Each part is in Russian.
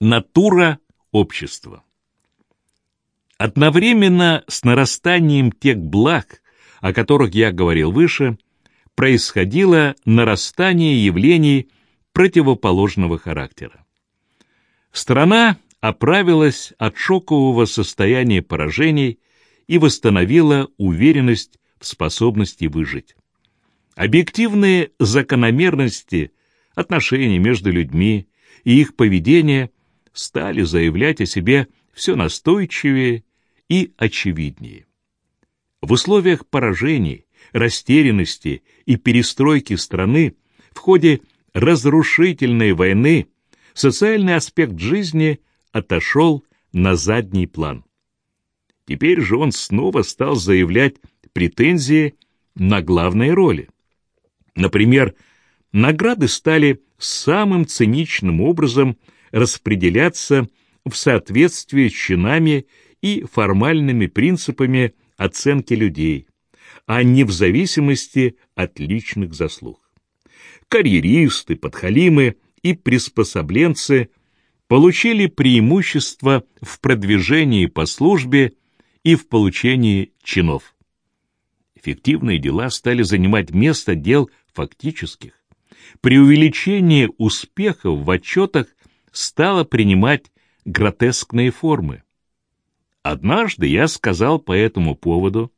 Натура общества. Одновременно с нарастанием тех благ, о которых я говорил выше, происходило нарастание явлений противоположного характера. Страна оправилась от шокового состояния поражений и восстановила уверенность в способности выжить. Объективные закономерности отношений между людьми и их поведения стали заявлять о себе все настойчивее и очевиднее. В условиях поражений, растерянности и перестройки страны в ходе разрушительной войны социальный аспект жизни отошел на задний план. Теперь же он снова стал заявлять претензии на главные роли. Например, награды стали самым циничным образом распределяться в соответствии с чинами и формальными принципами оценки людей, а не в зависимости от личных заслуг. Карьеристы, подхалимы и приспособленцы получили преимущество в продвижении по службе и в получении чинов. Эффективные дела стали занимать место дел фактических. Преувеличение успехов в отчетах стало принимать гротескные формы. Однажды я сказал по этому поводу,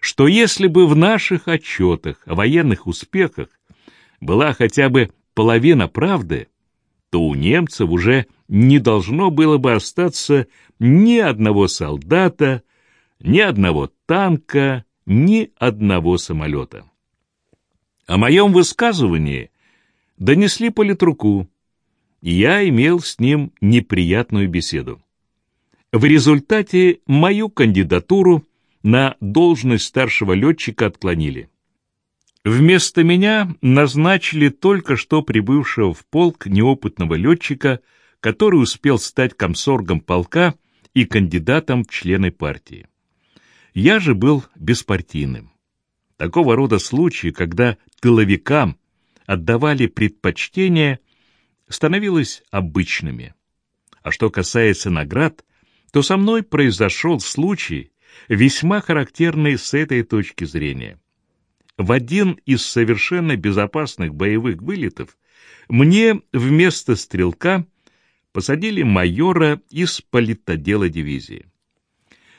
что если бы в наших отчетах о военных успехах была хотя бы половина правды, то у немцев уже не должно было бы остаться ни одного солдата, ни одного танка, ни одного самолета. О моем высказывании донесли политруку, я имел с ним неприятную беседу. В результате мою кандидатуру на должность старшего летчика отклонили. Вместо меня назначили только что прибывшего в полк неопытного летчика, который успел стать комсоргом полка и кандидатом в члены партии. Я же был беспартийным. Такого рода случаи, когда тыловикам отдавали предпочтение, становилось обычными. А что касается наград, то со мной произошел случай, весьма характерный с этой точки зрения. В один из совершенно безопасных боевых вылетов мне вместо стрелка посадили майора из политодела дивизии.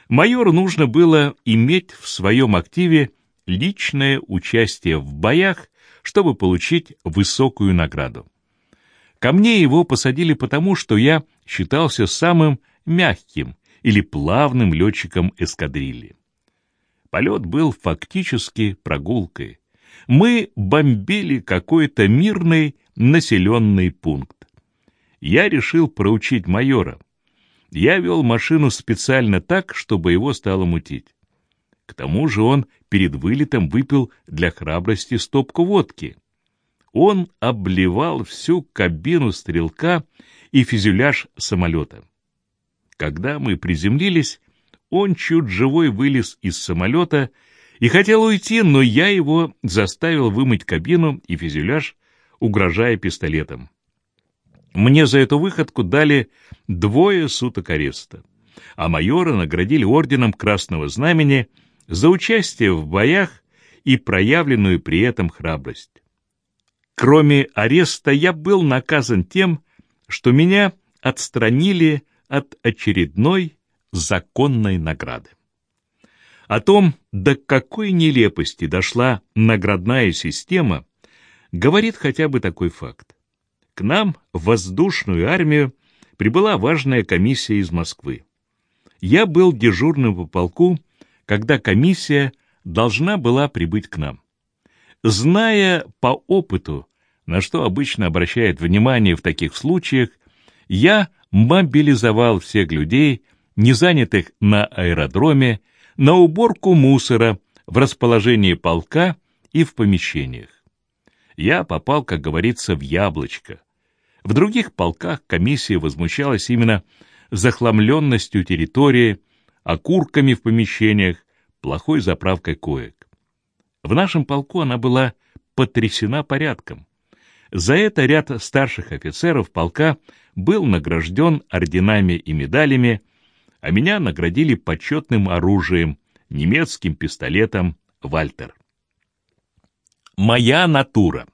Майору нужно было иметь в своем активе личное участие в боях, чтобы получить высокую награду. Ко мне его посадили потому, что я считался самым мягким или плавным летчиком эскадрильи. Полет был фактически прогулкой. Мы бомбили какой-то мирный населенный пункт. Я решил проучить майора. Я вел машину специально так, чтобы его стало мутить. К тому же он перед вылетом выпил для храбрости стопку водки. Он обливал всю кабину стрелка и фюзеляж самолета. Когда мы приземлились, он чуть живой вылез из самолета и хотел уйти, но я его заставил вымыть кабину и фюзеляж, угрожая пистолетом. Мне за эту выходку дали двое суток ареста, а майора наградили орденом Красного Знамени за участие в боях и проявленную при этом храбрость. Кроме ареста я был наказан тем, что меня отстранили от очередной законной награды. О том, до какой нелепости дошла наградная система, говорит хотя бы такой факт. К нам в воздушную армию прибыла важная комиссия из Москвы. Я был дежурным по полку, когда комиссия должна была прибыть к нам. Зная по опыту, на что обычно обращает внимание в таких случаях, я мобилизовал всех людей, не занятых на аэродроме, на уборку мусора в расположении полка и в помещениях. Я попал, как говорится, в яблочко. В других полках комиссия возмущалась именно захламленностью территории, окурками в помещениях, плохой заправкой коек. В нашем полку она была потрясена порядком. За это ряд старших офицеров полка был награжден орденами и медалями, а меня наградили почетным оружием, немецким пистолетом «Вальтер». Моя натура.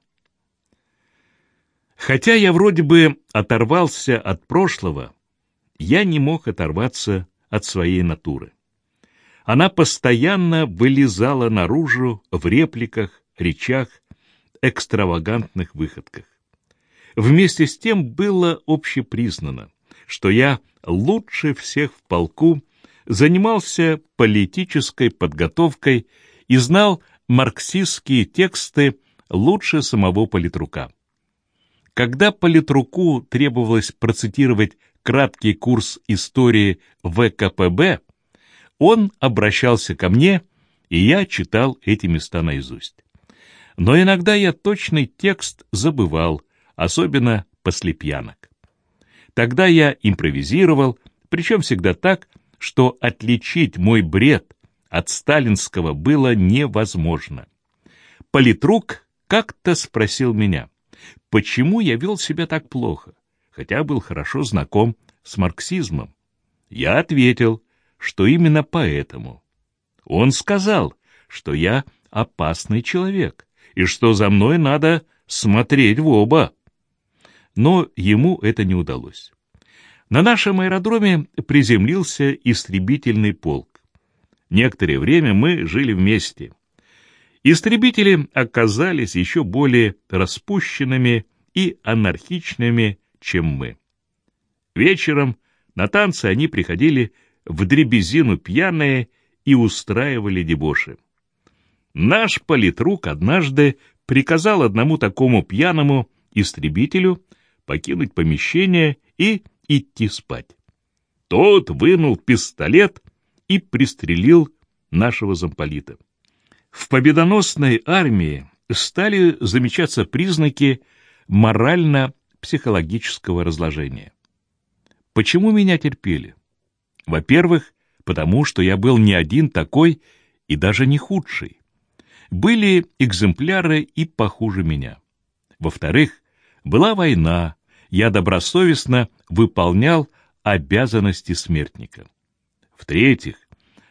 Хотя я вроде бы оторвался от прошлого, я не мог оторваться от своей натуры. Она постоянно вылезала наружу в репликах, речах, экстравагантных выходках. Вместе с тем было общепризнано, что я лучше всех в полку занимался политической подготовкой и знал марксистские тексты лучше самого политрука. Когда политруку требовалось процитировать краткий курс истории ВКПБ, он обращался ко мне, и я читал эти места наизусть. Но иногда я точный текст забывал, особенно после пьянок. Тогда я импровизировал, причем всегда так, что отличить мой бред от сталинского было невозможно. Политрук как-то спросил меня, почему я вел себя так плохо, хотя был хорошо знаком с марксизмом. Я ответил, что именно поэтому. Он сказал, что я опасный человек и что за мной надо смотреть в оба но ему это не удалось. На нашем аэродроме приземлился истребительный полк. Некоторое время мы жили вместе. Истребители оказались еще более распущенными и анархичными, чем мы. Вечером на танцы они приходили в дребезину пьяные и устраивали дебоши. Наш политрук однажды приказал одному такому пьяному истребителю покинуть помещение и идти спать. Тот вынул пистолет и пристрелил нашего замполита. В победоносной армии стали замечаться признаки морально-психологического разложения. Почему меня терпели? Во-первых, потому что я был не один такой и даже не худший. Были экземпляры и похуже меня. Во-вторых, была война, я добросовестно выполнял обязанности смертника. В-третьих,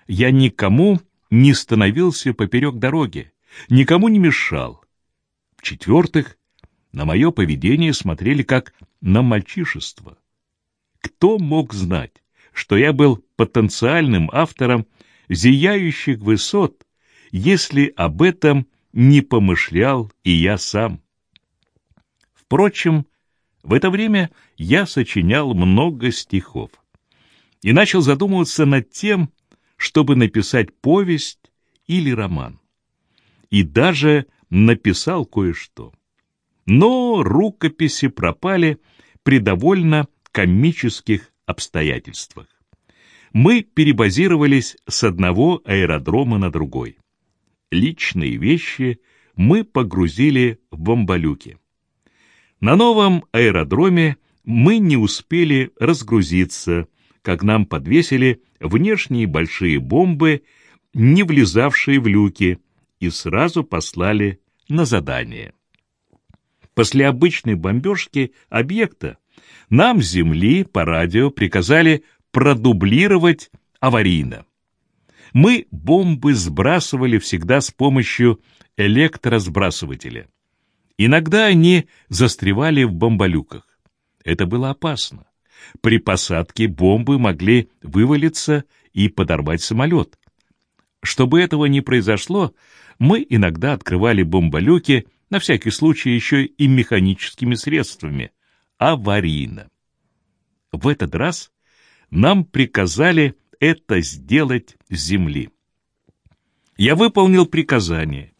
я никому не становился поперек дороги, никому не мешал. В-четвертых, на мое поведение смотрели как на мальчишество. Кто мог знать, что я был потенциальным автором зияющих высот, если об этом не помышлял и я сам? Впрочем, в это время я сочинял много стихов и начал задумываться над тем, чтобы написать повесть или роман. И даже написал кое-что. Но рукописи пропали при довольно комических обстоятельствах. Мы перебазировались с одного аэродрома на другой. Личные вещи мы погрузили в бомбалюки. На новом аэродроме мы не успели разгрузиться, как нам подвесили внешние большие бомбы, не влезавшие в люки, и сразу послали на задание. После обычной бомбежки объекта нам земли по радио приказали продублировать аварийно. Мы бомбы сбрасывали всегда с помощью электросбрасывателя. Иногда они застревали в бомболюках. Это было опасно. При посадке бомбы могли вывалиться и подорвать самолет. Чтобы этого не произошло, мы иногда открывали бомболюки, на всякий случай еще и механическими средствами, аварийно. В этот раз нам приказали это сделать с земли. Я выполнил приказание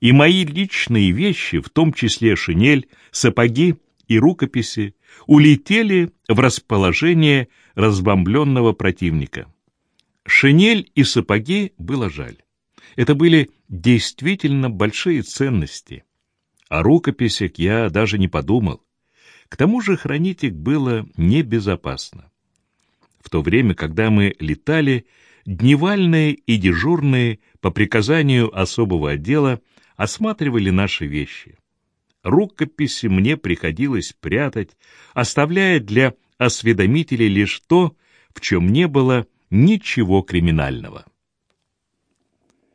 и мои личные вещи, в том числе шинель, сапоги и рукописи, улетели в расположение разбомбленного противника. Шинель и сапоги было жаль. Это были действительно большие ценности. О рукописях я даже не подумал. К тому же хранить их было небезопасно. В то время, когда мы летали, дневальные и дежурные по приказанию особого отдела осматривали наши вещи. рукописи мне приходилось прятать, оставляя для осведомителей лишь то, в чем не было ничего криминального.